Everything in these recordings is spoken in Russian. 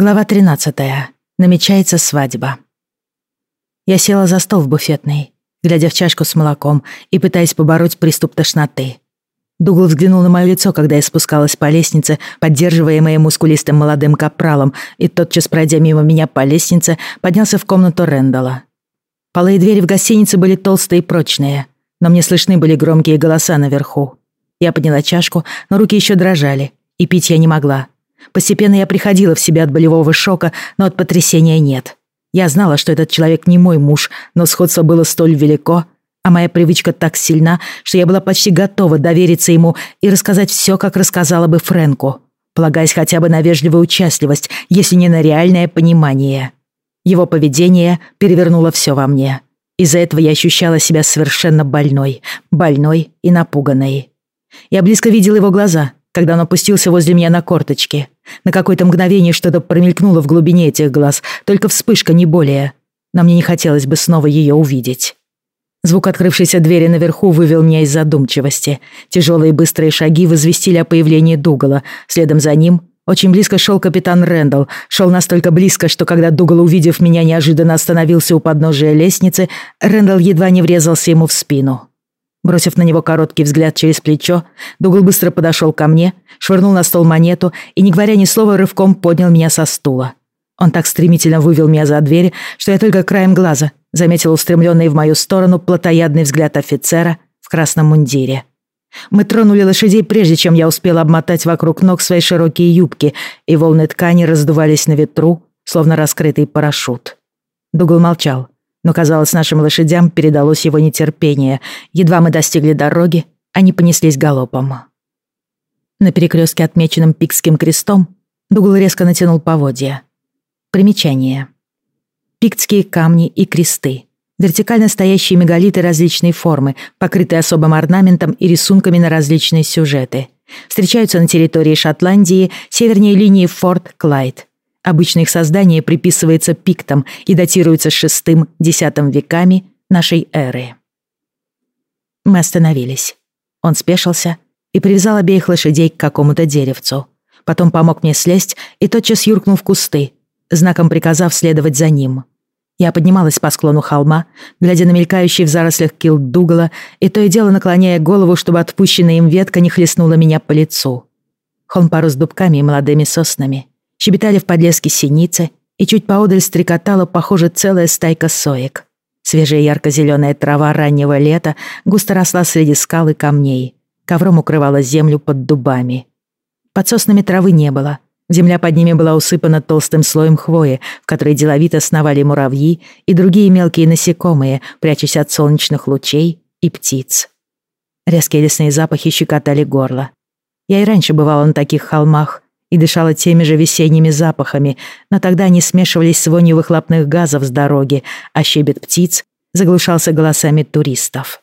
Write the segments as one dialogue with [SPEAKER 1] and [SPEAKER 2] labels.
[SPEAKER 1] Глава 13. Намечается свадьба. Я села за стол в буфетной, глядя в чашку с молоком и пытаясь побороть приступ тошноты. Дугл взглянул на мое лицо, когда я спускалась по лестнице, поддерживаемая мускулистым молодым капралом, и тотчас, пройдя мимо меня по лестнице, поднялся в комнату Рэндалла. Полы и двери в гостинице были толстые и прочные, но мне слышны были громкие голоса наверху. Я подняла чашку, но руки еще дрожали, и пить я не могла. Постепенно я приходила в себя от болевого шока, но от потрясения нет. Я знала, что этот человек не мой муж, но сходство было столь велико, а моя привычка так сильна, что я была почти готова довериться ему и рассказать все, как рассказала бы Фрэнку, полагаясь хотя бы на вежливую участливость, если не на реальное понимание. Его поведение перевернуло все во мне. Из-за этого я ощущала себя совершенно больной, больной и напуганной. Я близко видела его глаза, когда он опустился возле меня на корточки. На какое-то мгновение что-то промелькнуло в глубине этих глаз, только вспышка, не более. Но мне не хотелось бы снова ее увидеть. Звук открывшейся двери наверху вывел меня из задумчивости. Тяжелые быстрые шаги возвестили о появлении Дугала. Следом за ним очень близко шел капитан Рэндалл. Шел настолько близко, что когда Дугал, увидев меня, неожиданно остановился у подножия лестницы, Рэндалл едва не врезался ему в спину. Бросив на него короткий взгляд через плечо, Дугл быстро подошел ко мне, швырнул на стол монету и, не говоря ни слова, рывком поднял меня со стула. Он так стремительно вывел меня за дверь, что я только краем глаза заметил устремленный в мою сторону плотоядный взгляд офицера в красном мундире. Мы тронули лошадей, прежде чем я успел обмотать вокруг ног свои широкие юбки, и волны ткани раздувались на ветру, словно раскрытый парашют. Дугл молчал, но, казалось, нашим лошадям передалось его нетерпение. Едва мы достигли дороги, они понеслись галопом. На перекрестке, отмеченном пикским крестом, Дугл резко натянул поводья. Примечание. Пиктские камни и кресты. Вертикально стоящие мегалиты различной формы, покрытые особым орнаментом и рисунками на различные сюжеты. Встречаются на территории Шотландии, севернее линии Форт Клайд. Обычно их создание приписывается пиктам и датируется VI-X веками нашей эры. Мы остановились. Он спешился и привязал обеих лошадей к какому-то деревцу. Потом помог мне слезть и тотчас юркнул в кусты, знаком приказав следовать за ним. Я поднималась по склону холма, глядя на мелькающий в зарослях килт Дугала и то и дело наклоняя голову, чтобы отпущенная им ветка не хлестнула меня по лицу. Холм порос дубками и молодыми соснами. Щебетали в подлеске синицы, и чуть поодаль стрекотала, похоже, целая стайка соек. Свежая ярко-зеленая трава раннего лета густо росла среди скал и камней. Ковром укрывала землю под дубами. Под соснами травы не было. Земля под ними была усыпана толстым слоем хвои, в которой деловито сновали муравьи и другие мелкие насекомые, прячась от солнечных лучей и птиц. Резкие лесные запахи щекотали горло. Я и раньше бывала на таких холмах, и дышала теми же весенними запахами, но тогда они смешивались с вонью выхлопных газов с дороги, а щебет птиц заглушался голосами туристов.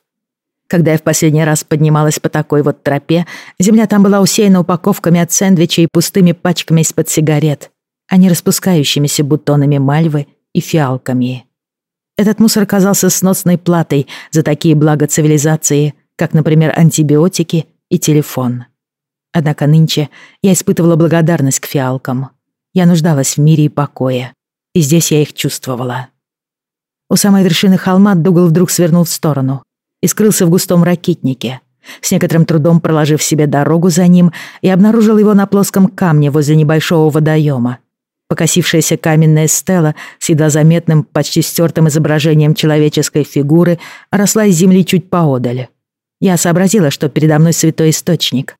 [SPEAKER 1] Когда я в последний раз поднималась по такой вот тропе, земля там была усеяна упаковками от сэндвичей и пустыми пачками из-под сигарет, а не распускающимися бутонами мальвы и фиалками. Этот мусор казался сносной платой за такие блага цивилизации, как, например, антибиотики и телефон. Однако нынче я испытывала благодарность к фиалкам. Я нуждалась в мире и покое, и здесь я их чувствовала. У самой вершины холма Дугал вдруг свернул в сторону и скрылся в густом ракитнике. С некоторым трудом проложив себе дорогу за ним, я обнаружил его на плоском камне возле небольшого водоема. Покосившаяся каменная стела с едва заметным, почти стертым изображением человеческой фигуры росла из земли чуть поодаль. Я сообразила, что передо мной святой источник,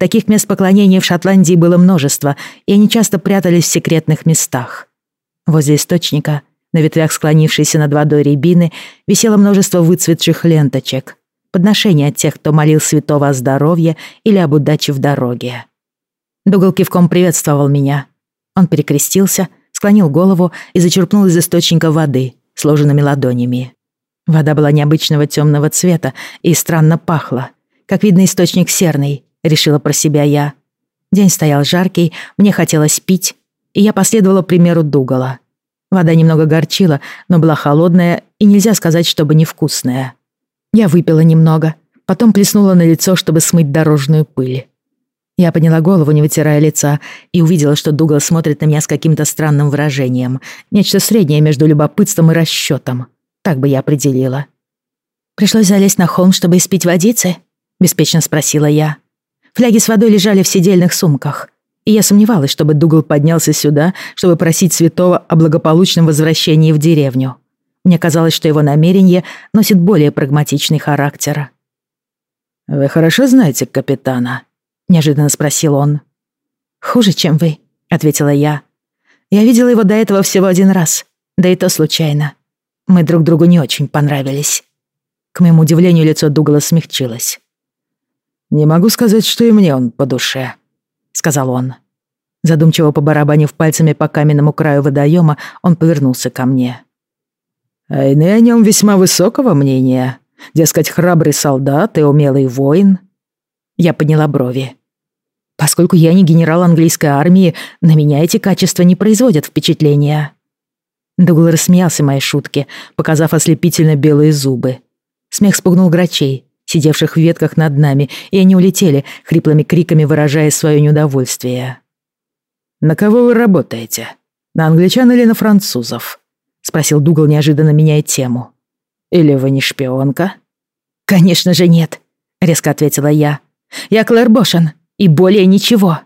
[SPEAKER 1] Таких мест поклонения в Шотландии было множество, и они часто прятались в секретных местах. Возле источника, на ветвях склонившейся над водой рябины, висело множество выцветших ленточек. Подношения от тех, кто молил святого о здоровье или об удаче в дороге. Дугал кивком приветствовал меня. Он перекрестился, склонил голову и зачерпнул из источника воды, сложенными ладонями. Вода была необычного темного цвета и странно пахла. Как видно, источник серный, — решила про себя я. День стоял жаркий, мне хотелось пить, и я последовала примеру Дугала. Вода немного горчила, но была холодная и нельзя сказать, чтобы невкусная. Я выпила немного, потом плеснула на лицо, чтобы смыть дорожную пыль. Я подняла голову, не вытирая лица, и увидела, что Дуглас смотрит на меня с каким-то странным выражением. Нечто среднее между любопытством и расчетом. Так бы я определила. «Пришлось залезть на холм, чтобы испить водицы?» — беспечно спросила я. Фляги с водой лежали в сидельных сумках, и я сомневалась, чтобы Дугл поднялся сюда, чтобы просить святого о благополучном возвращении в деревню. Мне казалось, что его намерение носит более прагматичный характер.
[SPEAKER 2] «Вы хорошо знаете капитана?» — неожиданно спросил он.
[SPEAKER 1] «Хуже, чем вы», — ответила я. «Я видела его до этого всего один раз, да и то случайно. Мы друг другу не очень понравились». К моему удивлению, лицо Дугала смягчилось.
[SPEAKER 2] «Не могу сказать, что и мне он по душе», — сказал он.
[SPEAKER 1] Задумчиво побарабанив пальцами по каменному краю водоема, он повернулся ко мне.
[SPEAKER 2] «А иные о нем весьма высокого мнения. Дескать, храбрый солдат и умелый воин».
[SPEAKER 1] Я подняла брови. Поскольку я не генерал английской армии, на меня эти качества не производят впечатления. Дугл рассмеялся моей шутке, показав ослепительно белые зубы. Смех спугнул грачей, сидевших в ветках над нами, и они улетели, хриплыми криками выражая свое неудовольствие.
[SPEAKER 2] «На кого вы работаете? На англичан или на французов?» — спросил Дугал, неожиданно меняя тему. «Или вы не шпионка?»
[SPEAKER 1] «Конечно же нет», — резко ответила я. «Я Клэр Бошен, и более ничего».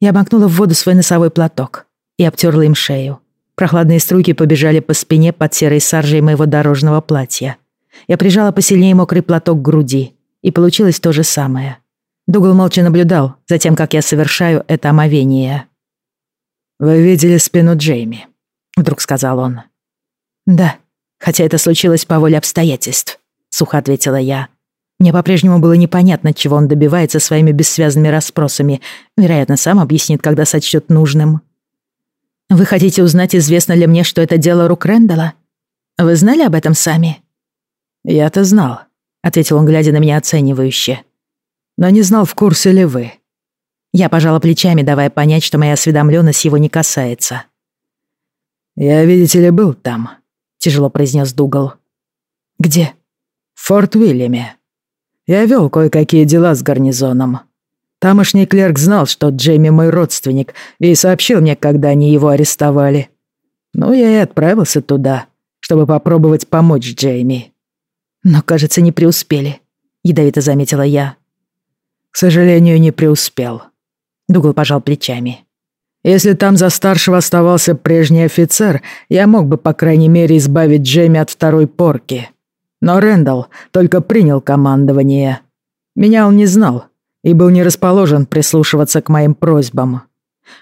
[SPEAKER 1] Я обмакнула в воду свой носовой платок и обтерла им шею. Прохладные струйки побежали по спине под серой саржей моего дорожного платья. Я прижала посильнее мокрый платок к груди, и получилось то же самое. Дугал молча наблюдал за тем, как я совершаю это омовение.
[SPEAKER 2] «Вы видели спину Джейми?» — вдруг сказал он.
[SPEAKER 1] «Да, хотя это случилось по воле обстоятельств», — сухо ответила я. Мне по-прежнему было непонятно, чего он добивается своими бессвязными расспросами. Вероятно, сам объяснит, когда сочтет нужным. «Вы хотите узнать, известно ли мне, что это дело рук Рэндалла? Вы знали об этом сами?»
[SPEAKER 2] «Я-то знал», — ответил он, глядя на меня оценивающе. «Но не знал, в курсе ли вы».
[SPEAKER 1] Я пожала плечами, давая понять, что моя осведомленность его не касается.
[SPEAKER 2] «Я, видите ли, был там», — тяжело произнес Дугал.
[SPEAKER 1] «Где?»
[SPEAKER 2] «В Форт Уильяме. Я вел кое-какие дела с гарнизоном. Тамошний клерк знал, что Джейми мой родственник, и сообщил мне, когда они его арестовали. Ну, я и отправился туда, чтобы попробовать помочь Джейми.
[SPEAKER 1] «Но, кажется, не преуспели», — ядовито заметила я.
[SPEAKER 2] «К сожалению, не преуспел».
[SPEAKER 1] Дугл пожал плечами.
[SPEAKER 2] «Если там за старшего оставался прежний офицер, я мог бы, по крайней мере, избавить Джейми от второй порки. Но Рэндалл только принял командование. Меня он не знал и был не расположен прислушиваться к моим просьбам.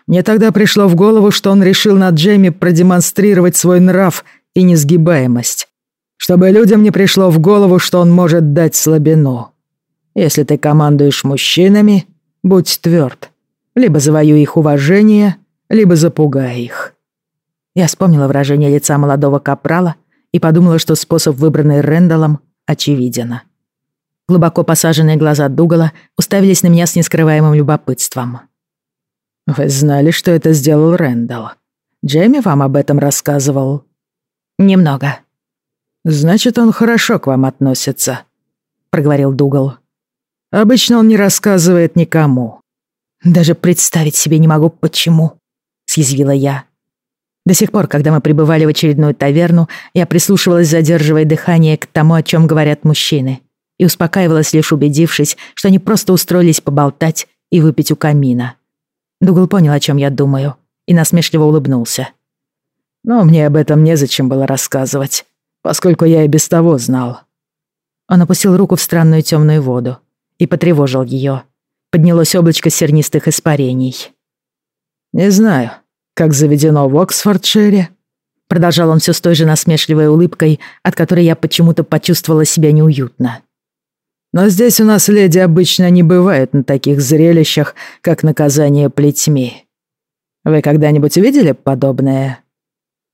[SPEAKER 2] Мне тогда пришло в голову, что он решил на Джейми продемонстрировать свой нрав и несгибаемость чтобы людям не пришло в голову, что он может дать слабину. Если ты командуешь мужчинами, будь тверд. Либо завоюй их уважение, либо запугай их».
[SPEAKER 1] Я вспомнила выражение лица молодого капрала и подумала, что способ, выбранный Рэндаллом, очевиден. Глубоко посаженные глаза Дугала уставились на меня с нескрываемым любопытством.
[SPEAKER 2] «Вы знали, что это сделал Рэндалл? Джейми вам об этом рассказывал?»
[SPEAKER 1] «Немного»,
[SPEAKER 2] «Значит, он хорошо к вам относится», — проговорил Дугал. «Обычно он не рассказывает никому».
[SPEAKER 1] «Даже представить себе не могу, почему», — съязвила я. До сих пор, когда мы прибывали в очередную таверну, я прислушивалась, задерживая дыхание к тому, о чем говорят мужчины, и успокаивалась, лишь убедившись, что они просто устроились поболтать и выпить у камина. Дугал понял, о чем я думаю, и насмешливо улыбнулся.
[SPEAKER 2] «Но мне об этом незачем было рассказывать поскольку я и без того знал».
[SPEAKER 1] Он опустил руку в странную темную воду и потревожил ее. Поднялось облачко сернистых испарений.
[SPEAKER 2] «Не знаю, как заведено в Оксфордшире»,
[SPEAKER 1] продолжал он все с той же насмешливой улыбкой, от которой я почему-то почувствовала себя неуютно.
[SPEAKER 2] «Но здесь у нас леди обычно не бывают на таких зрелищах, как наказание плетьми. Вы когда-нибудь видели подобное?»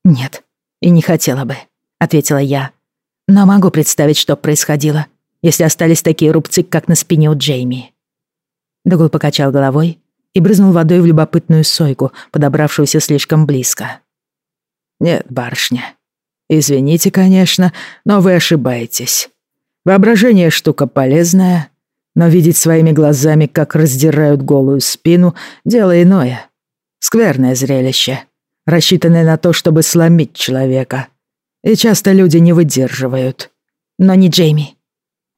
[SPEAKER 1] «Нет, и не хотела бы», — ответила я. «Но могу представить, что происходило, если остались такие рубцы, как на спине у Джейми». Дугл покачал головой и брызнул водой в любопытную сойку, подобравшуюся слишком близко.
[SPEAKER 2] «Нет, барышня, извините, конечно, но вы ошибаетесь. Воображение штука полезная, Но видеть своими глазами, как раздирают голую спину, дело иное. Скверное зрелище, рассчитанное на то, чтобы сломить человека. И часто люди не выдерживают.
[SPEAKER 1] Но не Джейми.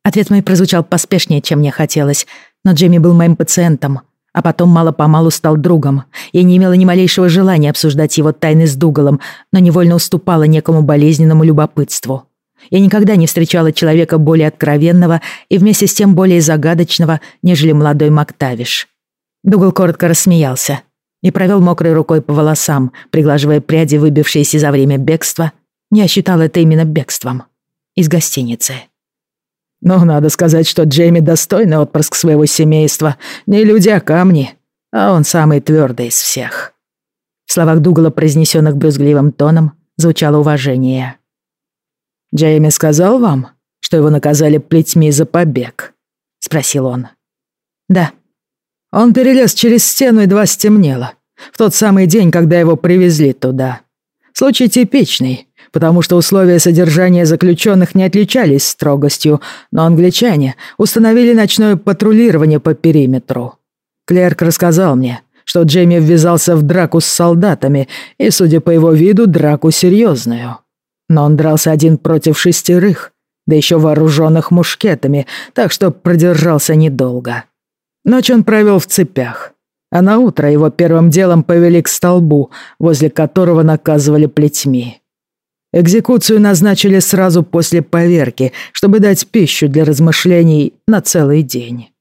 [SPEAKER 1] Ответ мой прозвучал поспешнее, чем мне хотелось, но Джейми был моим пациентом, а потом мало-помалу стал другом. Я не имела ни малейшего желания обсуждать его тайны с Дугалом, но невольно уступала некому болезненному любопытству. Я никогда не встречала человека более откровенного и вместе с тем более загадочного, нежели молодой Мактавиш. Дугал коротко рассмеялся и провел мокрой рукой по волосам, приглаживая пряди, выбившиеся за время бегства. Я считал это именно бегством. Из гостиницы.
[SPEAKER 2] Но надо сказать, что Джейми достойный отпрыск своего семейства. Не люди, а камни. А он самый твердый из всех.
[SPEAKER 1] В словах Дугала, произнесенных брюзгливым тоном, звучало уважение.
[SPEAKER 2] «Джейми сказал вам, что его наказали плетьми за побег?» — спросил он.
[SPEAKER 1] «Да».
[SPEAKER 2] Он перелез через стену, и два стемнело. В тот самый день, когда его привезли туда. Случай типичный потому что условия содержания заключенных не отличались строгостью, но англичане установили ночное патрулирование по периметру. Клерк рассказал мне, что Джейми ввязался в драку с солдатами, и, судя по его виду, драку серьезную. Но он дрался один против шестерых, да еще вооруженных мушкетами, так что продержался недолго. Ночь он провел в цепях, а на утро его первым делом повели к столбу, возле которого наказывали плетьми. Экзекуцию назначили сразу после поверки, чтобы дать пищу для размышлений на целый день.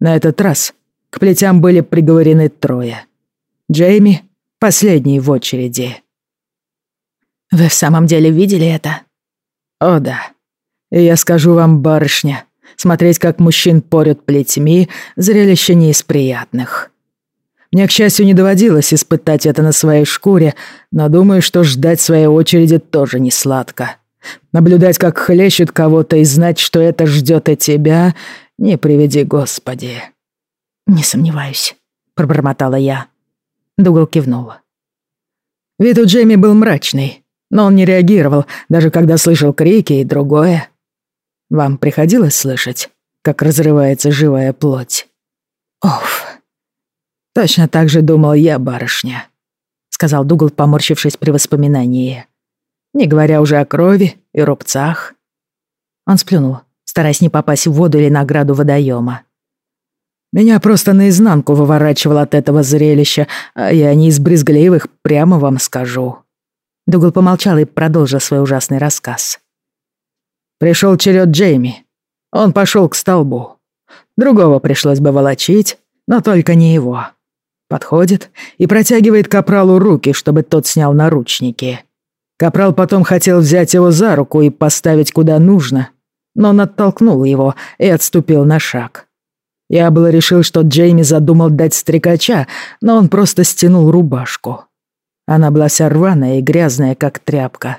[SPEAKER 2] На этот раз к плетям были приговорены трое. Джейми — последний в очереди.
[SPEAKER 1] «Вы в самом деле видели это?»
[SPEAKER 2] «О да. И я скажу вам, барышня, смотреть, как мужчин порют плетьми, зрелище не из приятных. Мне, к счастью, не доводилось испытать это на своей шкуре, но думаю, что ждать своей очереди тоже не сладко. Наблюдать, как хлещет кого-то и знать, что это ждет и тебя, не приведи Господи.
[SPEAKER 1] «Не сомневаюсь», — пробормотала я. Дугал кивнула.
[SPEAKER 2] Вид у Джейми был мрачный, но он не реагировал, даже когда слышал крики и другое. Вам приходилось слышать, как разрывается живая плоть?
[SPEAKER 1] Оф.
[SPEAKER 2] «Точно так же думал я, барышня», — сказал Дугал, поморщившись при воспоминании. «Не говоря уже о крови и рубцах».
[SPEAKER 1] Он сплюнул, стараясь не попасть в воду или награду водоема.
[SPEAKER 2] «Меня просто наизнанку выворачивало от этого зрелища, а я не из брезгливых, прямо вам скажу».
[SPEAKER 1] Дугал помолчал и продолжил свой ужасный рассказ.
[SPEAKER 2] Пришел черед Джейми. Он пошел к столбу. Другого пришлось бы волочить, но только не его. Подходит и протягивает Капралу руки, чтобы тот снял наручники. Капрал потом хотел взять его за руку и поставить куда нужно, но он оттолкнул его и отступил на шаг. Я было решил, что Джейми задумал дать стрекача, но он просто стянул рубашку. Она была вся рваная и грязная, как тряпка.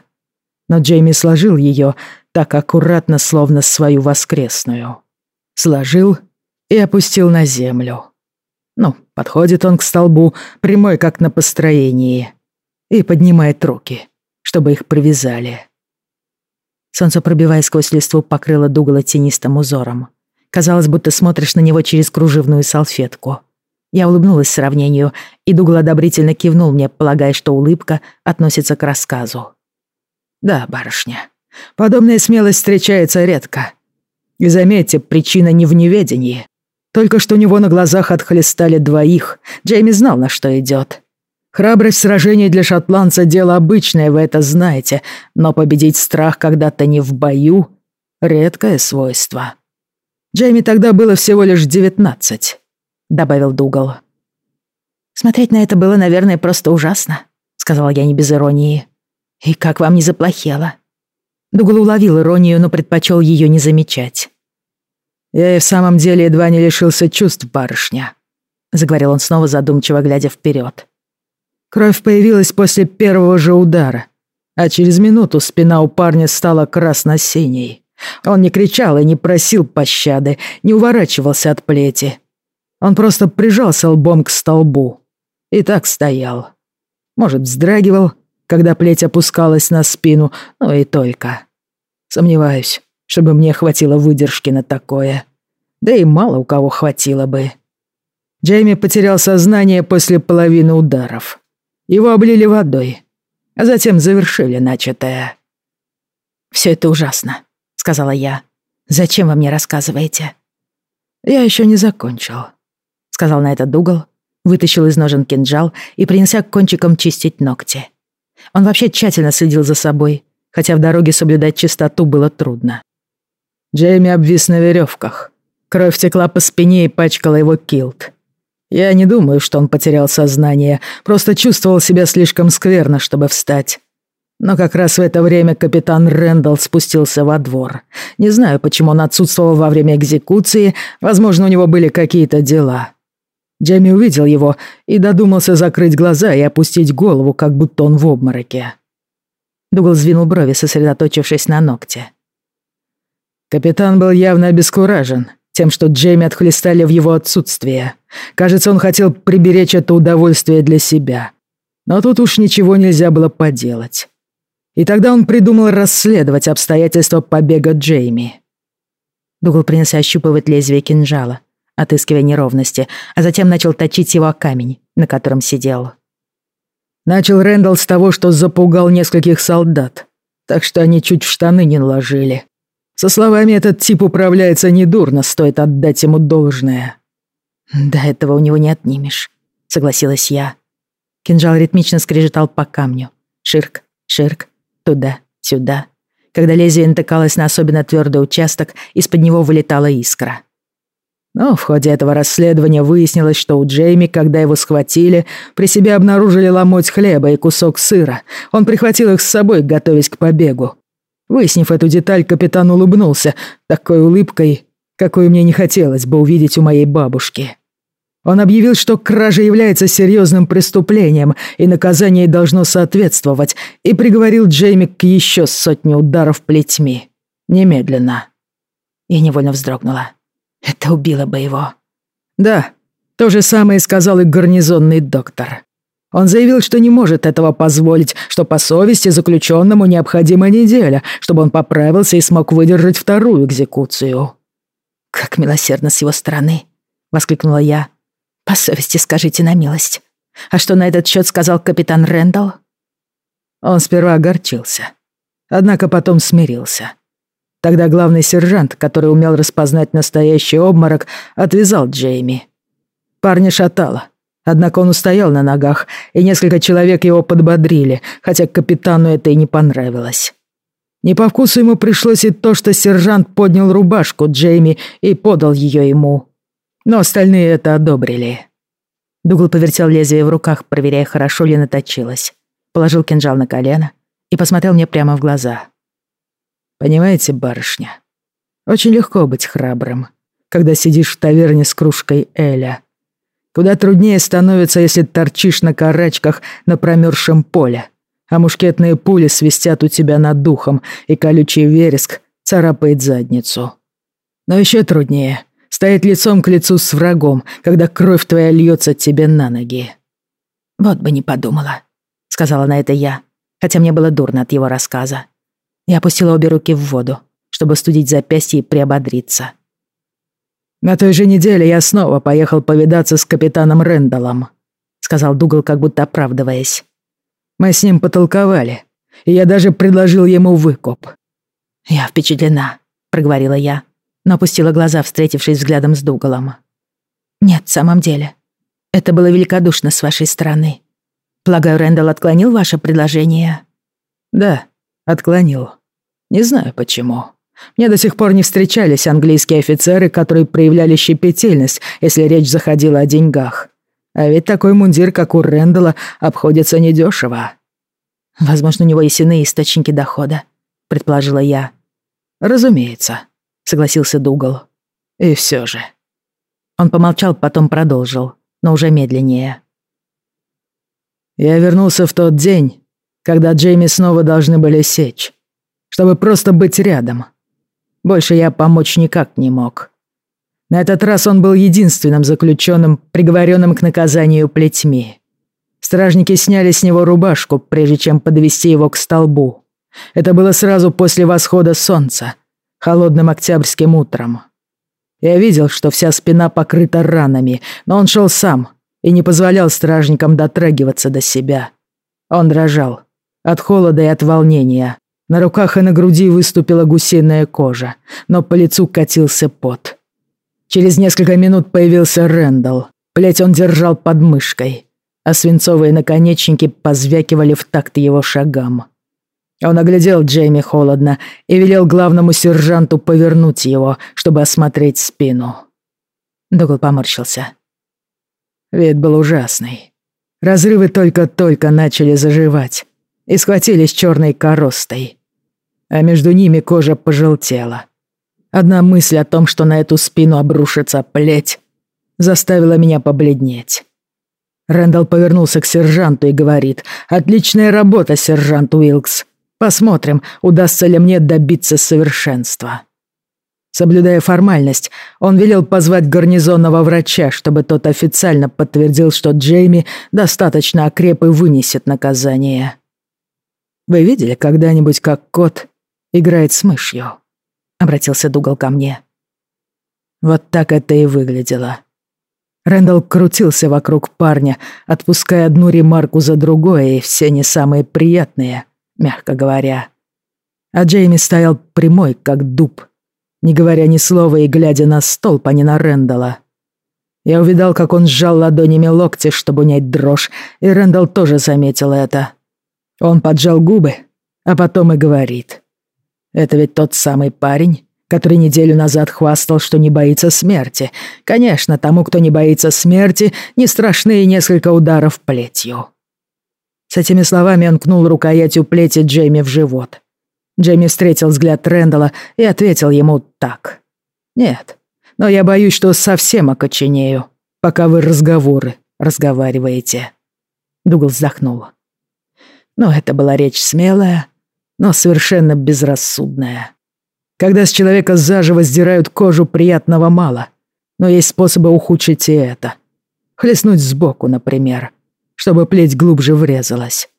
[SPEAKER 2] Но Джейми сложил ее так аккуратно, словно свою воскресную. Сложил и опустил на землю. Ну, подходит он к столбу, прямой, как на построении, и поднимает руки, чтобы их привязали.
[SPEAKER 1] Солнце, пробивая сквозь листву, покрыло Дугала тенистым узором. Казалось, будто смотришь на него через кружевную салфетку. Я улыбнулась сравнению, и Дугал одобрительно кивнул мне, полагая, что улыбка относится к рассказу.
[SPEAKER 2] «Да, барышня, подобная смелость встречается редко. И заметьте, причина не в неведении, только что у него на глазах отхлестали двоих. Джейми знал, на что идет. Храбрость в сражении для шотландца — дело обычное, вы это знаете, но победить страх когда-то не в бою — редкое свойство. Джейми тогда было всего лишь девятнадцать, — добавил Дугал.
[SPEAKER 1] «Смотреть на это было, наверное, просто ужасно», — сказала я не без иронии. «И как вам не заплохело?» Дугал уловил иронию, но предпочел ее не замечать.
[SPEAKER 2] «Я и в самом деле едва не лишился чувств, барышня», — заговорил он снова задумчиво, глядя вперед. Кровь появилась после первого же удара, а через минуту спина у парня стала красно-синей. Он не кричал и не просил пощады, не уворачивался от плети. Он просто прижался лбом к столбу и так стоял. Может, вздрагивал, когда плеть опускалась на спину, но и только. Сомневаюсь, чтобы мне хватило выдержки на такое. Да и мало у кого хватило бы. Джейми потерял сознание после половины ударов. Его облили водой, а затем завершили начатое.
[SPEAKER 1] «Все это ужасно», — сказала я. «Зачем вы мне рассказываете?»
[SPEAKER 2] «Я еще не закончил», — сказал на это Дугал, вытащил из ножен кинжал и принялся кончиком чистить ногти. Он вообще тщательно следил за собой, хотя в дороге соблюдать чистоту было трудно. Джейми обвис на веревках. Кровь текла по спине и пачкала его килт. Я не думаю, что он потерял сознание, просто чувствовал себя слишком скверно, чтобы встать. Но как раз в это время капитан Рэндалл спустился во двор. Не знаю, почему он отсутствовал во время экзекуции, возможно, у него были какие-то дела. Джейми увидел его и додумался закрыть глаза и опустить голову, как будто он в обмороке. Дугал сдвинул брови, сосредоточившись на ногте. Капитан был явно обескуражен тем, что Джейми отхлестали в его отсутствие. Кажется, он хотел приберечь это удовольствие для себя. Но тут уж ничего нельзя было поделать. И тогда он придумал расследовать обстоятельства побега Джейми.
[SPEAKER 1] Дугал принялся ощупывать лезвие кинжала, отыскивая неровности, а затем начал точить его о камень, на котором сидел.
[SPEAKER 2] Начал Рэндалл с того, что запугал нескольких солдат, так что они чуть в штаны не наложили. Со словами «этот тип управляется недурно, стоит отдать ему должное».
[SPEAKER 1] «Да этого у него не отнимешь», — согласилась я. Кинжал ритмично скрежетал по камню. Ширк, ширк, туда, сюда. Когда лезвие натыкалось на особенно твердый участок, из-под него вылетала искра.
[SPEAKER 2] Но в ходе этого расследования выяснилось, что у Джейми, когда его схватили, при себе обнаружили ломоть хлеба и кусок сыра. Он прихватил их с собой, готовясь к побегу. Выяснив эту деталь, капитан улыбнулся, такой улыбкой, какой мне не хотелось бы увидеть у моей бабушки. Он объявил, что кража является серьезным преступлением, и наказание должно соответствовать, и приговорил Джейми к еще сотне ударов плетьми. Немедленно.
[SPEAKER 1] Я невольно вздрогнула. Это убило бы его.
[SPEAKER 2] Да, то же самое сказал и гарнизонный доктор. Он заявил, что не может этого позволить, что по совести заключенному необходима неделя, чтобы он поправился и смог выдержать вторую экзекуцию.
[SPEAKER 1] «Как милосердно с его стороны!» — воскликнула я. По совести скажите на милость. А что на этот счет сказал капитан Рэндалл?
[SPEAKER 2] Он сперва огорчился, однако потом смирился. Тогда главный сержант, который умел распознать настоящий обморок, отвязал Джейми. Парня шатало, однако он устоял на ногах, и несколько человек его подбодрили, хотя капитану это и не понравилось. Не по вкусу ему пришлось и то, что сержант поднял рубашку Джейми и подал ее ему но остальные это одобрили.
[SPEAKER 1] Дугл повертел лезвие в руках, проверяя, хорошо ли наточилось. Положил кинжал на колено и посмотрел мне прямо в глаза.
[SPEAKER 2] «Понимаете, барышня, очень легко быть храбрым, когда сидишь в таверне с кружкой Эля. Куда труднее становится, если торчишь на карачках на промерзшем поле, а мушкетные пули свистят у тебя над духом, и колючий вереск царапает задницу. Но еще труднее, стоять лицом к лицу с врагом, когда кровь твоя льется тебе на ноги.
[SPEAKER 1] «Вот бы не подумала», — сказала на это я, хотя мне было дурно от его рассказа. Я опустила обе руки в воду, чтобы студить запястье и приободриться.
[SPEAKER 2] «На той же неделе я снова поехал повидаться с капитаном Рэндаллом», — сказал Дугал, как будто оправдываясь. «Мы с ним потолковали, и я даже предложил ему выкуп».
[SPEAKER 1] «Я впечатлена», — проговорила я, но опустила глаза, встретившись взглядом с Дугалом. «Нет, в самом деле. Это было великодушно с вашей стороны. Полагаю, Рэндалл отклонил ваше предложение?»
[SPEAKER 2] «Да, отклонил. Не знаю почему. Мне до сих пор не встречались английские офицеры, которые проявляли щепетильность, если речь заходила о деньгах. А ведь такой мундир, как у Рэндалла, обходится недешево.
[SPEAKER 1] «Возможно, у него есть иные источники дохода», — предположила я.
[SPEAKER 2] «Разумеется», согласился Дугал. И все же.
[SPEAKER 1] Он помолчал, потом продолжил, но уже медленнее.
[SPEAKER 2] Я вернулся в тот день, когда Джейми снова должны были сечь, чтобы просто быть рядом. Больше я помочь никак не мог. На этот раз он был единственным заключенным, приговоренным к наказанию плетьми. Стражники сняли с него рубашку, прежде чем подвести его к столбу. Это было сразу после восхода солнца — холодным октябрьским утром. Я видел, что вся спина покрыта ранами, но он шел сам и не позволял стражникам дотрагиваться до себя. Он дрожал от холода и от волнения. На руках и на груди выступила гусиная кожа, но по лицу катился пот. Через несколько минут появился Рэндалл. Плеть он держал под мышкой, а свинцовые наконечники позвякивали в такт его шагам. Он оглядел Джейми холодно и велел главному сержанту повернуть его, чтобы осмотреть спину. Дугл поморщился. Вид был ужасный. Разрывы только-только начали заживать и схватились черной коростой. А между ними кожа пожелтела. Одна мысль о том, что на эту спину обрушится плеть, заставила меня побледнеть. Рэндалл повернулся к сержанту и говорит, «Отличная работа, сержант Уилкс. Посмотрим, удастся ли мне добиться совершенства. Соблюдая формальность, он велел позвать гарнизонного врача, чтобы тот официально подтвердил, что Джейми достаточно окреп и вынесет наказание. «Вы видели когда-нибудь, как кот играет с мышью?» — обратился Дугал ко мне. Вот так это и выглядело. Рэндалл крутился вокруг парня, отпуская одну ремарку за другой, и все не самые приятные — мягко говоря. А Джейми стоял прямой, как дуб, не говоря ни слова и глядя на столб, а не на Рэндала. Я увидал, как он сжал ладонями локти, чтобы унять дрожь, и Рэндалл тоже заметил это. Он поджал губы, а потом и говорит. «Это ведь тот самый парень, который неделю назад хвастал, что не боится смерти. Конечно, тому, кто не боится смерти, не страшны и несколько ударов плетью». С этими словами он кнул рукоятью плети Джейми в живот. Джейми встретил взгляд Рэндала и ответил ему так. «Нет, но я боюсь, что совсем окоченею, пока вы разговоры разговариваете». Дугл вздохнул. Но это была речь смелая, но совершенно безрассудная. Когда с человека заживо сдирают кожу, приятного мало, но есть способы ухудшить и это. Хлестнуть сбоку, например чтобы плеть глубже врезалась.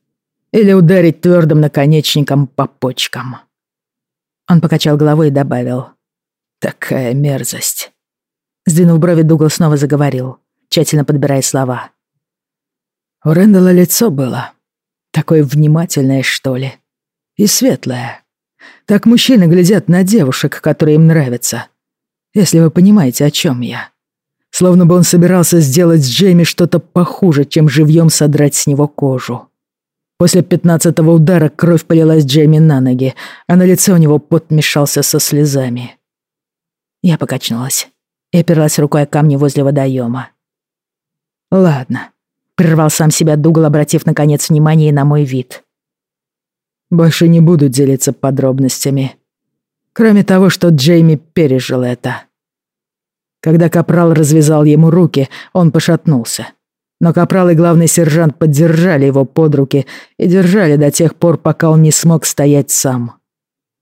[SPEAKER 2] Или ударить твердым наконечником по почкам. Он покачал головой и добавил. «Такая мерзость». Сдвинув брови, Дугл снова заговорил, тщательно подбирая слова. У Рэндала лицо было такое внимательное, что ли, и светлое. Так мужчины глядят на девушек, которые им нравятся. Если вы понимаете, о чем я. Словно бы он собирался сделать с Джейми что-то похуже, чем живьем содрать с него кожу. После пятнадцатого удара кровь полилась Джейми на ноги, а на лице у него пот мешался со слезами. Я покачнулась и оперлась рукой о камни возле водоема. «Ладно», — прервал сам себя Дугал, обратив, наконец, внимание на мой вид. «Больше не буду делиться подробностями. Кроме того, что Джейми пережил это». Когда Капрал развязал ему руки, он пошатнулся. Но Капрал и главный сержант поддержали его под руки и держали до тех пор, пока он не смог стоять сам.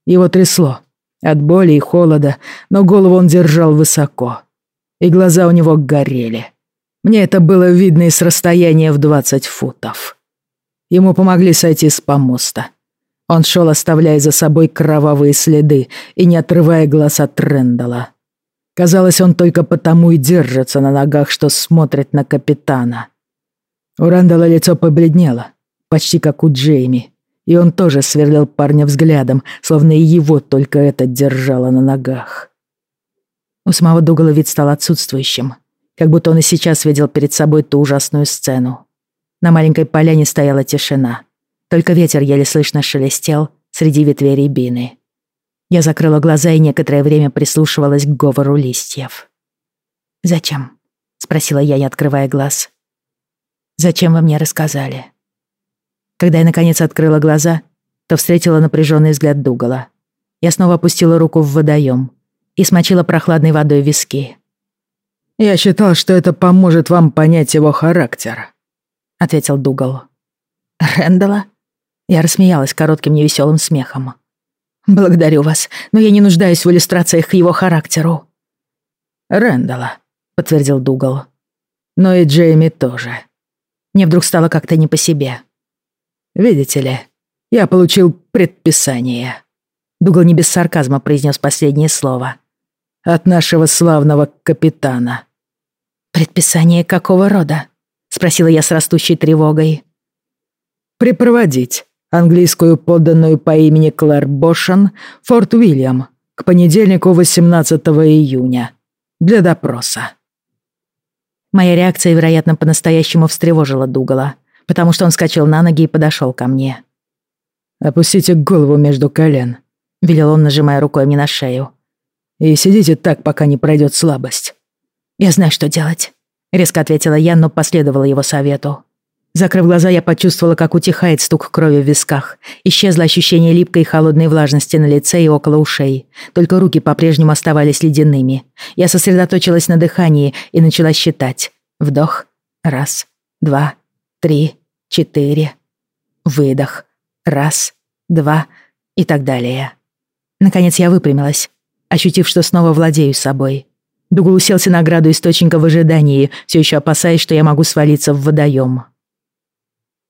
[SPEAKER 2] Его трясло от боли и холода, но голову он держал высоко. И глаза у него горели. Мне это было видно и с расстояния в 20 футов. Ему помогли сойти с помоста. Он шел, оставляя за собой кровавые следы и не отрывая глаз от Рэндала. Казалось, он только потому и держится на ногах, что смотрит на капитана. У Рэндала лицо побледнело, почти как у Джейми, и он тоже сверлил парня взглядом, словно и его только это держало на ногах. У самого Дугала вид стал отсутствующим, как будто он и сейчас видел перед собой ту ужасную сцену. На маленькой поляне стояла тишина. Только ветер еле слышно шелестел среди ветвей рябины. Я закрыла глаза и некоторое время прислушивалась к говору листьев. «Зачем?» — спросила я, не открывая глаз. «Зачем вы мне рассказали?» Когда я наконец открыла глаза, то встретила напряженный взгляд Дугала. Я снова опустила руку в водоем и смочила прохладной водой виски. «Я считал, что это поможет вам понять его характер», — ответил Дугал. «Рэндала?» Я рассмеялась коротким невеселым смехом. «Благодарю вас, но я не нуждаюсь в иллюстрациях к его характеру». «Рэндала», — подтвердил Дугал. «Но и Джейми тоже». Мне вдруг стало как-то не по себе. «Видите ли, я получил предписание». Дугал не без сарказма произнес последнее слово. от нашего славного капитана».
[SPEAKER 1] «Предписание какого рода?» — спросила я с растущей тревогой.
[SPEAKER 2] «Припроводить английскую подданную по имени Клэр Бошан Форт Уильям к понедельнику 18 июня для допроса».
[SPEAKER 1] Моя реакция, вероятно, по-настоящему встревожила Дугала, потому что он вскочил на ноги и подошел ко мне.
[SPEAKER 2] «Опустите голову между колен», — велел он, нажимая рукой мне на шею. «И сидите так, пока не пройдет слабость».
[SPEAKER 1] «Я знаю, что делать», — резко ответила я, но последовала его совету. Закрыв глаза, я почувствовала, как утихает стук крови в висках. Исчезло ощущение липкой и холодной влажности на лице и около ушей. Только руки по-прежнему оставались ледяными. Я сосредоточилась на дыхании и начала считать. Вдох. Раз, два, три, четыре. Выдох. Раз, два и так далее. Наконец я выпрямилась, ощутив, что снова владею собой. Дугл уселся на ограду источника в ожидании, все еще опасаясь, что я могу свалиться в водоем.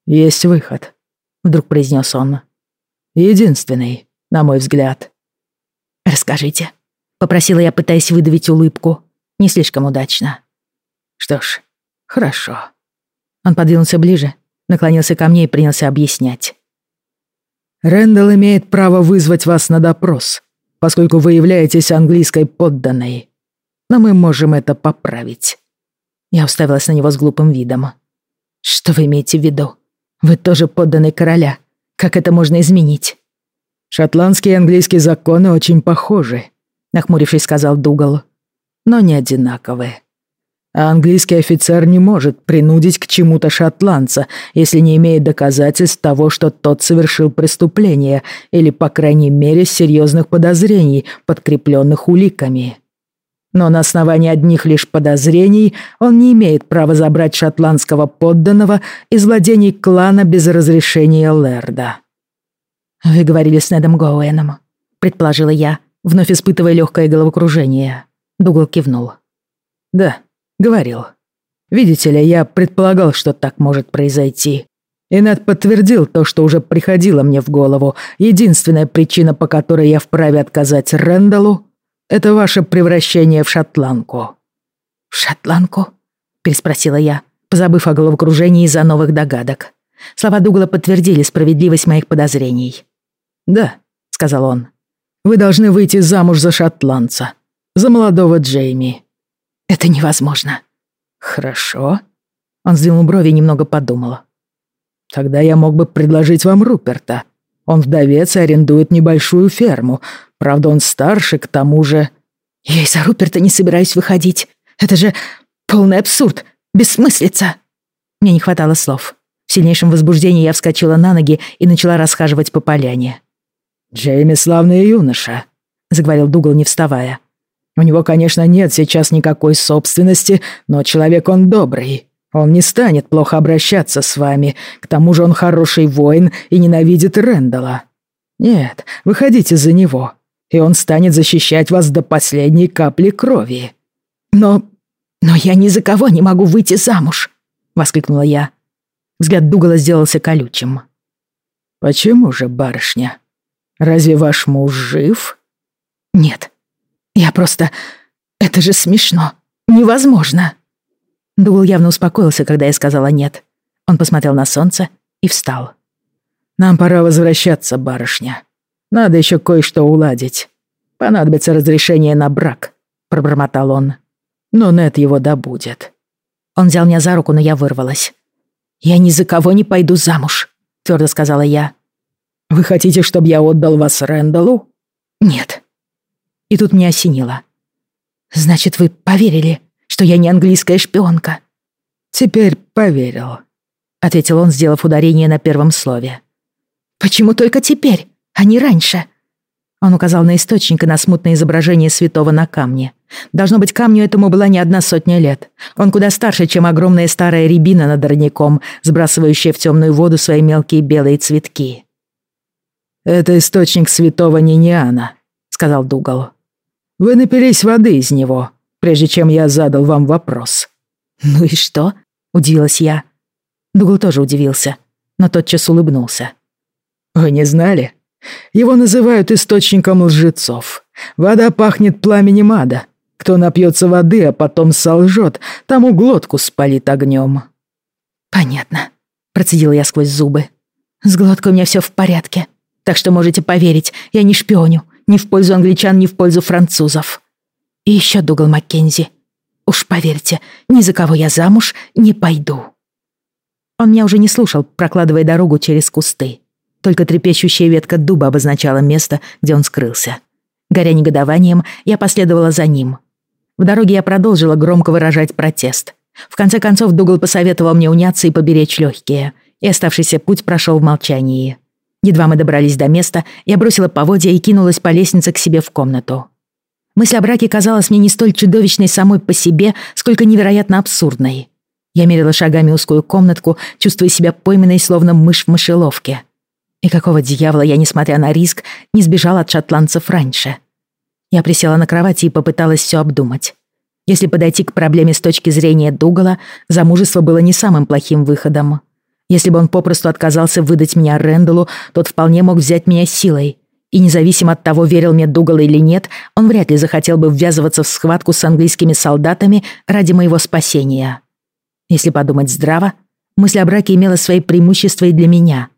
[SPEAKER 2] «Есть выход», — вдруг произнес он. «Единственный, на мой взгляд».
[SPEAKER 1] «Расскажите», — попросила я, пытаясь выдавить улыбку. Не слишком удачно.
[SPEAKER 2] «Что ж, хорошо».
[SPEAKER 1] Он подвинулся ближе, наклонился ко мне и принялся объяснять.
[SPEAKER 2] «Рэндалл имеет право вызвать вас на допрос, поскольку вы являетесь английской подданной. Но мы можем это поправить».
[SPEAKER 1] Я уставилась на него с глупым видом. «Что вы имеете в виду? Вы тоже подданный короля. Как это можно изменить?»
[SPEAKER 2] «Шотландские и английские законы очень похожи», — нахмурившись, сказал Дугал. «Но не одинаковые. А английский офицер не может принудить к чему-то шотландца, если не имеет доказательств того, что тот совершил преступление, или, по крайней мере, серьезных подозрений, подкрепленных уликами но на основании одних лишь подозрений он не имеет права забрать шотландского подданного из владений клана без разрешения Лерда.
[SPEAKER 1] «Вы говорили с Недом Гоуэном», — предположила я, вновь испытывая легкое головокружение. Дугл кивнул.
[SPEAKER 2] «Да, говорил. Видите ли, я предполагал, что так может произойти. И Нед подтвердил то, что уже приходило мне в голову. Единственная причина, по которой я вправе отказать Рэндаллу, это ваше превращение в шотландку».
[SPEAKER 1] «В шотландку?» — переспросила я, позабыв о головокружении из-за новых догадок. Слова Дугла подтвердили справедливость моих подозрений.
[SPEAKER 2] «Да», — сказал он, — «вы должны выйти замуж за шотландца, за молодого Джейми».
[SPEAKER 1] «Это невозможно».
[SPEAKER 2] «Хорошо».
[SPEAKER 1] Он сдвинул брови и немного подумал.
[SPEAKER 2] «Тогда я мог бы предложить вам Руперта. Он вдовец и арендует небольшую ферму. Правда, он старше, к тому же...»
[SPEAKER 1] «Я из-за Руперта не собираюсь выходить. Это же полный абсурд, бессмыслица!» Мне не хватало слов. В сильнейшем возбуждении я вскочила на ноги и начала расхаживать по поляне.
[SPEAKER 2] «Джейми славный юноша», — заговорил Дугал, не вставая. «У него, конечно, нет сейчас никакой собственности, но человек он добрый. Он не станет плохо обращаться с вами. К тому же он хороший воин и ненавидит Рэндала. Нет, выходите за него, и он станет защищать вас до последней капли крови.
[SPEAKER 1] Но... но я ни за кого не могу выйти замуж, воскликнула я. Взгляд Дугала сделался колючим.
[SPEAKER 2] Почему же, барышня? Разве ваш муж жив?
[SPEAKER 1] Нет. Я просто... Это же смешно. Невозможно. Дугл явно успокоился, когда я сказала «нет». Он посмотрел на солнце и встал.
[SPEAKER 2] «Нам пора возвращаться, барышня. Надо еще кое-что уладить. Понадобится разрешение на брак», — пробормотал он. «Но Нет его добудет».
[SPEAKER 1] Он взял меня за руку, но я вырвалась. «Я ни за кого не пойду замуж», — твердо сказала я.
[SPEAKER 2] «Вы хотите, чтобы я отдал вас Рэндаллу?»
[SPEAKER 1] «Нет». И тут меня осенило. «Значит, вы поверили?» Что я не английская шпионка».
[SPEAKER 2] «Теперь поверил», —
[SPEAKER 1] ответил он, сделав ударение на первом слове. «Почему только теперь, а не раньше?» Он указал на источник и на смутное изображение святого на камне. Должно быть, камню этому была не одна сотня лет. Он куда старше, чем огромная старая рябина над родником, сбрасывающая в темную воду свои мелкие белые цветки.
[SPEAKER 2] «Это источник святого Ниниана», — сказал Дугал. «Вы напились воды из него, прежде чем я задал вам вопрос».
[SPEAKER 1] «Ну и что?» — удивилась я. Дугл тоже удивился, но тотчас улыбнулся.
[SPEAKER 2] «Вы не знали? Его называют источником лжецов. Вода пахнет пламенем ада. Кто напьется воды, а потом солжет, тому глотку спалит огнем.
[SPEAKER 1] Понятно, процедил я сквозь зубы. С глоткой у меня все в порядке. Так что можете поверить, я не шпионю. Ни в пользу англичан, ни в пользу французов. И еще Дугал Маккензи. Уж поверьте, ни за кого я замуж не пойду. Он меня уже не слушал, прокладывая дорогу через кусты. Только трепещущая ветка дуба обозначала место, где он скрылся. Горя негодованием, я последовала за ним. В дороге я продолжила громко выражать протест. В конце концов, Дугал посоветовал мне уняться и поберечь легкие, и оставшийся путь прошел в молчании. Едва мы добрались до места, я бросила поводья и кинулась по лестнице к себе в комнату. Мысль о браке казалась мне не столь чудовищной самой по себе, сколько невероятно абсурдной. Я мерила шагами узкую комнатку, чувствуя себя пойманной, словно мышь в мышеловке. И какого дьявола я, несмотря на риск, не сбежала от шотландцев раньше? Я присела на кровати и попыталась все обдумать. Если подойти к проблеме с точки зрения Дугала, замужество было не самым плохим выходом. Если бы он попросту отказался выдать меня Рэндаллу, тот вполне мог взять меня силой. И независимо от того, верил мне Дугал или нет, он вряд ли захотел бы ввязываться в схватку с английскими солдатами ради моего спасения. Если подумать здраво, мысль о браке имела свои преимущества и для меня.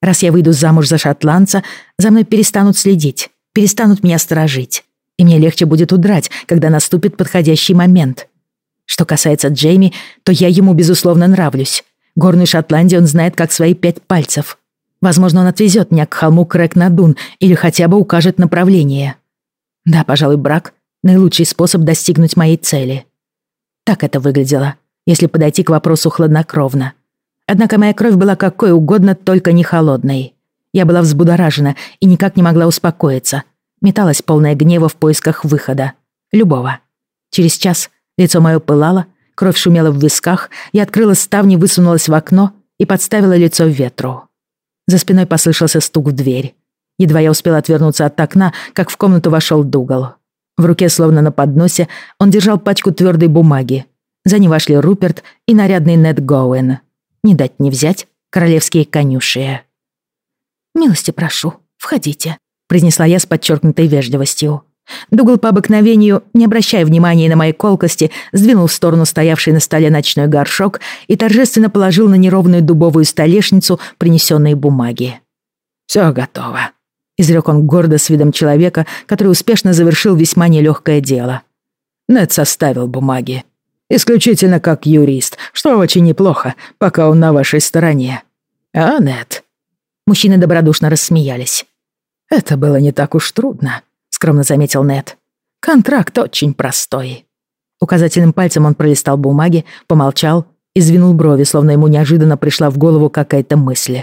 [SPEAKER 1] Раз я выйду замуж за шотландца, за мной перестанут следить, перестанут меня сторожить и мне легче будет удрать, когда наступит подходящий момент. Что касается Джейми, то я ему, безусловно, нравлюсь. Горную Шотландию он знает как свои пять пальцев. Возможно, он отвезет меня к холму Крэк-Надун или хотя бы укажет направление. Да, пожалуй, брак — наилучший способ достигнуть моей цели. Так это выглядело, если подойти к вопросу хладнокровно. Однако моя кровь была какой угодно, только не холодной. Я была взбудоражена и никак не могла успокоиться — Металась полная гнева в поисках выхода. Любого. Через час лицо мое пылало, кровь шумела в висках, я открыла ставни, высунулась в окно и подставила лицо ветру. За спиной послышался стук в дверь. Едва я успела отвернуться от окна, как в комнату вошел Дугал. В руке, словно на подносе, он держал пачку твердой бумаги. За ним вошли Руперт и нарядный Нед Гоуэн. Не дать не взять, королевские конюшие. «Милости прошу, входите», произнесла я с подчеркнутой вежливостью. Дугал по обыкновению, не обращая внимания на мои колкости, сдвинул в сторону стоявший на столе ночной горшок и торжественно положил на неровную дубовую столешницу принесенные бумаги. «Все готово», — изрек он гордо с видом человека, который успешно завершил весьма нелегкое дело. Нед составил бумаги. Исключительно как юрист, что очень неплохо, пока он на вашей стороне. А, Нед?» Мужчины добродушно рассмеялись. «Это было не так уж трудно», — скромно заметил Нед. «Контракт очень простой». Указательным пальцем он пролистал бумаги, помолчал и звинул брови, словно ему неожиданно пришла в голову какая-то мысль.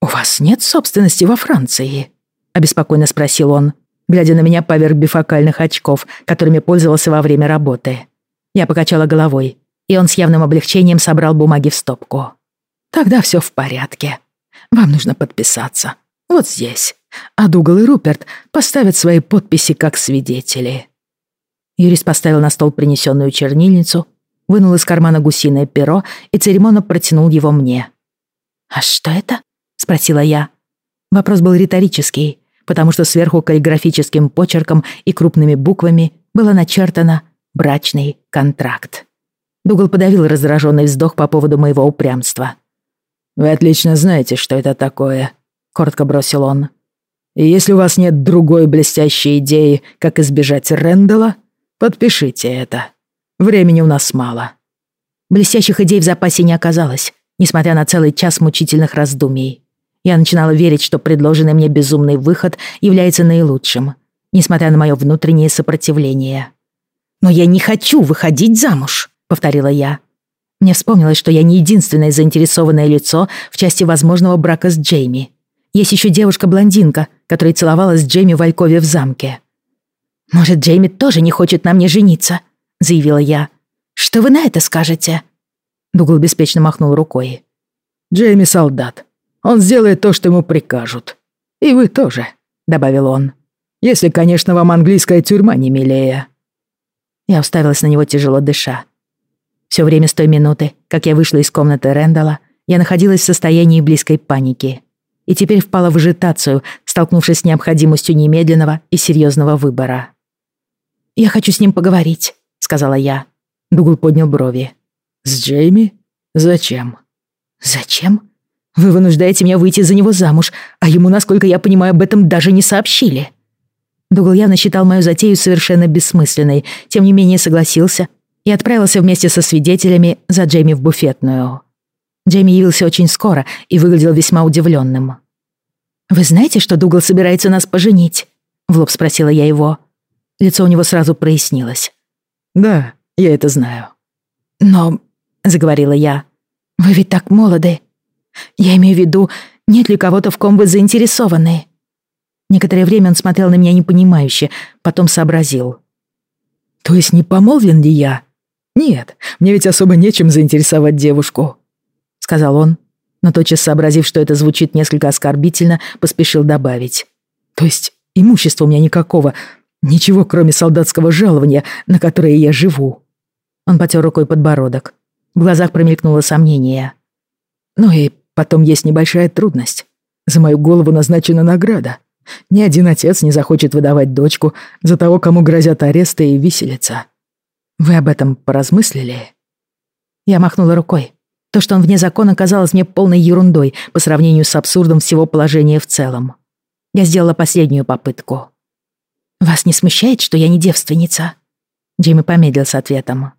[SPEAKER 1] «У вас нет собственности во Франции?» — обеспокоенно спросил он, глядя на меня поверх бифокальных очков, которыми пользовался во время работы. Я покачала головой, и он с явным облегчением собрал бумаги в стопку. «Тогда все в порядке. Вам нужно подписаться. Вот здесь а Дугал и Руперт поставят свои подписи как свидетели. Юрист поставил на стол принесенную чернильницу, вынул из кармана гусиное перо и церемонно протянул его мне. «А что это?» — спросила я. Вопрос был риторический, потому что сверху каллиграфическим почерком и крупными буквами было начертано «брачный контракт». Дугал подавил раздраженный вздох по поводу моего упрямства. «Вы отлично знаете, что это такое», — коротко бросил он. И если у вас нет другой блестящей идеи, как избежать Рэндала, подпишите это. Времени у нас мало». Блестящих идей в запасе не оказалось, несмотря на целый час мучительных раздумий. Я начинала верить, что предложенный мне безумный выход является наилучшим, несмотря на мое внутреннее сопротивление. «Но я не хочу выходить замуж», — повторила я. Мне вспомнилось, что я не единственное заинтересованное лицо в части возможного брака с Джейми. Есть еще девушка-блондинка, которая целовалась с Джейми в Алькове в замке. «Может, Джейми тоже не хочет на мне жениться?» — заявила я. «Что вы на это скажете?» Дугл беспечно махнул рукой. «Джейми солдат. Он сделает то, что ему прикажут. И вы тоже», — добавил он. «Если, конечно, вам английская тюрьма не милее». Я уставилась на него, тяжело дыша. Все время с той минуты, как я вышла из комнаты Рэндала, я находилась в состоянии близкой паники. И теперь впала в ажитацию, столкнувшись с необходимостью немедленного и серьезного выбора. «Я хочу с ним поговорить», — сказала я. Дугл поднял брови.
[SPEAKER 2] «С Джейми? Зачем?»
[SPEAKER 1] «Зачем? Вы вынуждаете меня выйти за него замуж, а ему, насколько я понимаю, об этом даже не сообщили». Дугл явно считал мою затею совершенно бессмысленной, тем не менее согласился и отправился вместе со свидетелями за Джейми в буфетную. Джейми явился очень скоро и выглядел весьма удивленным. «Вы знаете, что Дугл собирается нас поженить?» — в лоб спросила я его. Лицо у него сразу прояснилось.
[SPEAKER 2] «Да, я это знаю».
[SPEAKER 1] «Но...» — заговорила я. «Вы ведь так молоды. Я имею в виду, нет ли кого-то, в ком вы заинтересованы?» Некоторое время он смотрел на меня непонимающе, потом сообразил.
[SPEAKER 2] «То есть не помолвлен ли я? Нет, мне ведь особо нечем заинтересовать девушку», — сказал он, но тотчас сообразив, что это звучит несколько оскорбительно, поспешил добавить. «То есть имущества у меня никакого, ничего, кроме солдатского жалования, на которое я живу».
[SPEAKER 1] Он потер рукой подбородок. В глазах промелькнуло сомнение.
[SPEAKER 2] «Ну и потом есть небольшая трудность. За мою голову назначена награда. Ни один отец не захочет выдавать дочку за того, кому грозят аресты и виселица. Вы об этом поразмыслили?»
[SPEAKER 1] Я махнула рукой. То, что он вне закона, казалось мне полной ерундой по сравнению с абсурдом всего положения в целом. Я сделала последнюю попытку. «Вас не смущает, что я не девственница?» Джейми помедлил с ответом.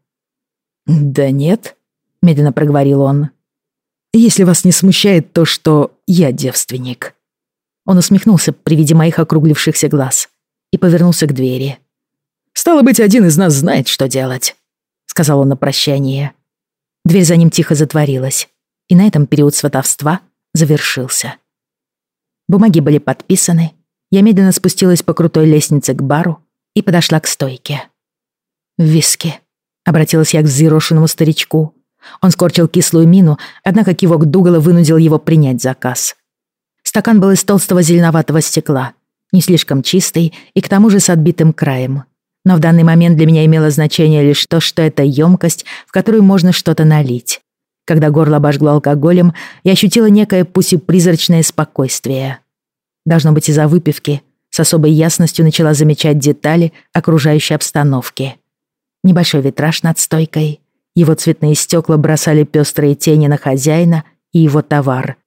[SPEAKER 2] «Да нет», — медленно проговорил он. «Если вас не смущает то, что я девственник».
[SPEAKER 1] Он усмехнулся при виде моих округлившихся глаз и повернулся к двери.
[SPEAKER 2] «Стало быть, один из нас знает, что делать», — сказал он на прощание.
[SPEAKER 1] Дверь за ним тихо затворилась, и на этом период сватовства завершился. Бумаги были подписаны, я медленно спустилась по крутой лестнице к бару и подошла к стойке. «Виски», — обратилась я к взъерошенному старичку. Он скорчил кислую мину, однако кивок Дугала вынудил его принять заказ. Стакан был из толстого зеленоватого стекла, не слишком чистый и к тому же с отбитым краем. Но в данный момент для меня имело значение лишь то, что это емкость, в которую можно что-то налить. Когда горло обожгло алкоголем, я ощутила некое пусть и призрачное спокойствие. Должно быть из-за выпивки, с особой ясностью начала замечать детали окружающей обстановки. Небольшой витраж над стойкой, его цветные стекла бросали пестрые тени на хозяина и его товар.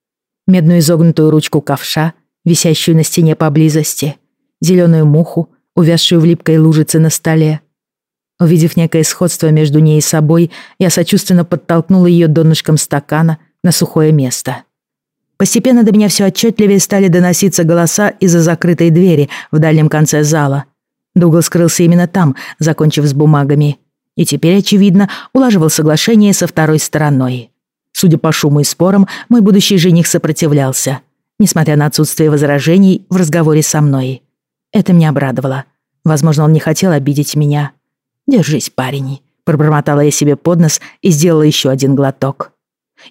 [SPEAKER 1] Медную изогнутую ручку ковша, висящую на стене поблизости, зеленую муху, увязшую в липкой лужице на столе. Увидев некое сходство между ней и собой, я сочувственно подтолкнула ее донышком стакана на сухое место. Постепенно до меня все отчетливее стали доноситься голоса из-за закрытой двери в дальнем конце зала. Дугал скрылся именно там, закончив с бумагами. И теперь, очевидно, улаживал соглашение со второй стороной. Судя по шуму и спорам, мой будущий жених сопротивлялся, несмотря на отсутствие возражений в разговоре со мной. Это меня обрадовало. Возможно, он не хотел обидеть меня. «Держись, парень», — пробормотала я себе под нос и сделала еще один глоток.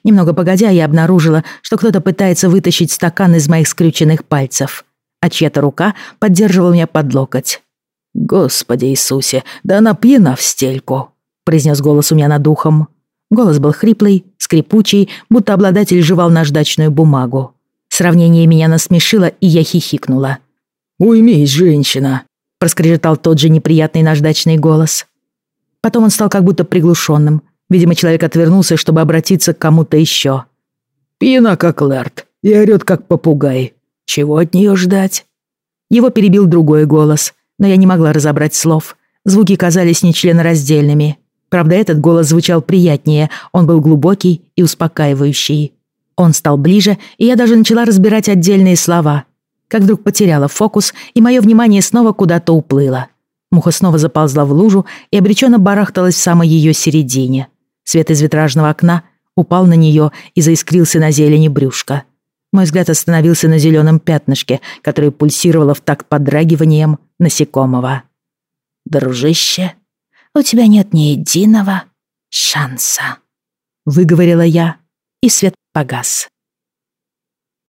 [SPEAKER 1] Немного погодя, я обнаружила, что кто-то пытается вытащить стакан из моих скрюченных пальцев, а чья-то рука поддерживала меня под локоть. «Господи Иисусе, да она пьяна в стельку», — произнес голос у меня над ухом. Голос был хриплый, скрипучий, будто обладатель жевал наждачную бумагу. Сравнение меня насмешило, и я хихикнула.
[SPEAKER 2] «Уймись, женщина!» — проскрежетал тот же неприятный наждачный голос.
[SPEAKER 1] Потом он стал как будто приглушенным. Видимо, человек отвернулся, чтобы обратиться к кому-то еще.
[SPEAKER 2] «Пьяна, как Лэрт, и орёт, как попугай. Чего от нее ждать?»
[SPEAKER 1] Его перебил другой голос, но я не могла разобрать слов. Звуки казались нечленораздельными. Правда, этот голос звучал приятнее, он был глубокий и успокаивающий. Он стал ближе, и я даже начала разбирать отдельные слова, как вдруг потеряла фокус, и мое внимание снова куда-то уплыло. Муха снова заползла в лужу и обреченно барахталась в самой ее середине. Свет из витражного окна упал на нее и заискрился на зелени брюшка. Мой взгляд остановился на зеленом пятнышке, которое пульсировало в такт подрагиванием насекомого. «Дружище, у тебя нет ни единого шанса», — выговорила я, и свет погас.